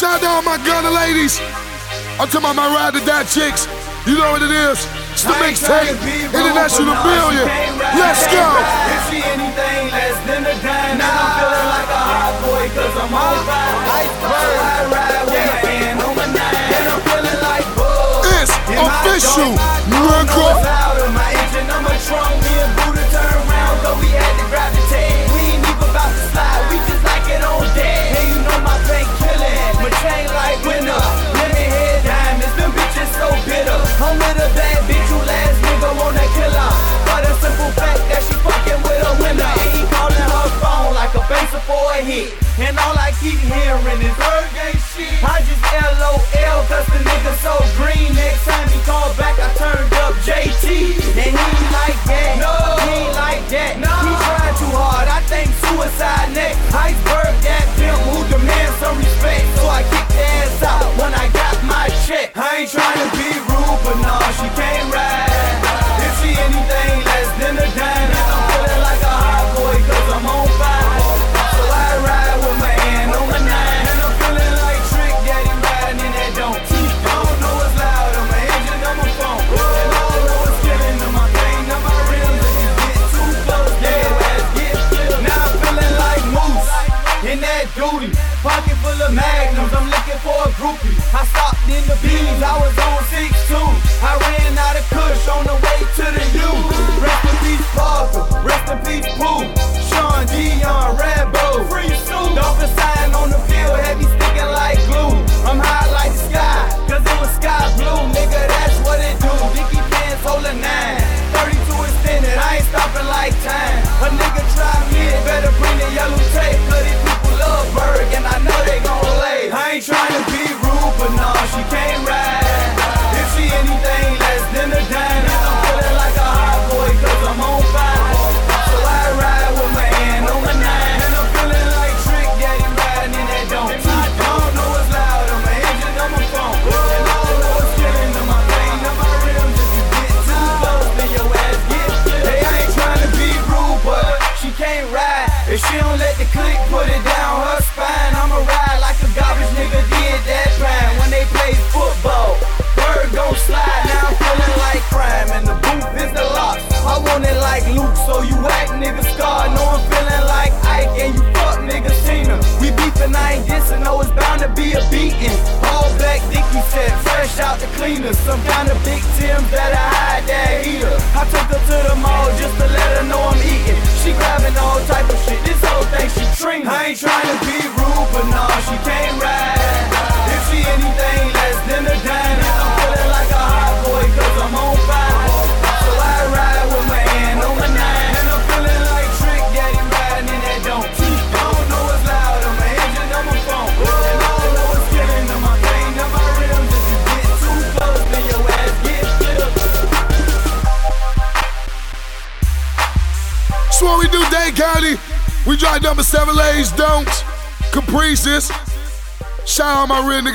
Shout out to my gunner ladies. I'm talking about my ride to die chicks. You know what it is. It's the mixtape. International no, billion. Right, Let's go. Right. If she anything less than a dime, nah. I'm feeling like a hot boy cause I'm all right. Ice bird. Ride, ride with yeah. my hand on my nine. And I'm feeling like bull. It's official. Miracle. hit. And all I keep hearing is Bird shit. I just LOL, cause the nigga so green next time he groupies. I stopped in the beans, I was on 16. some kind of victim that I hide that heater. I took her to the mall just to let her know I'm eating. She grabbing all type of shit. This whole thing she treating. I ain't trying to be we do Dane County. We drive number seven lanes, don't. Caprices. Shout out my real nigga.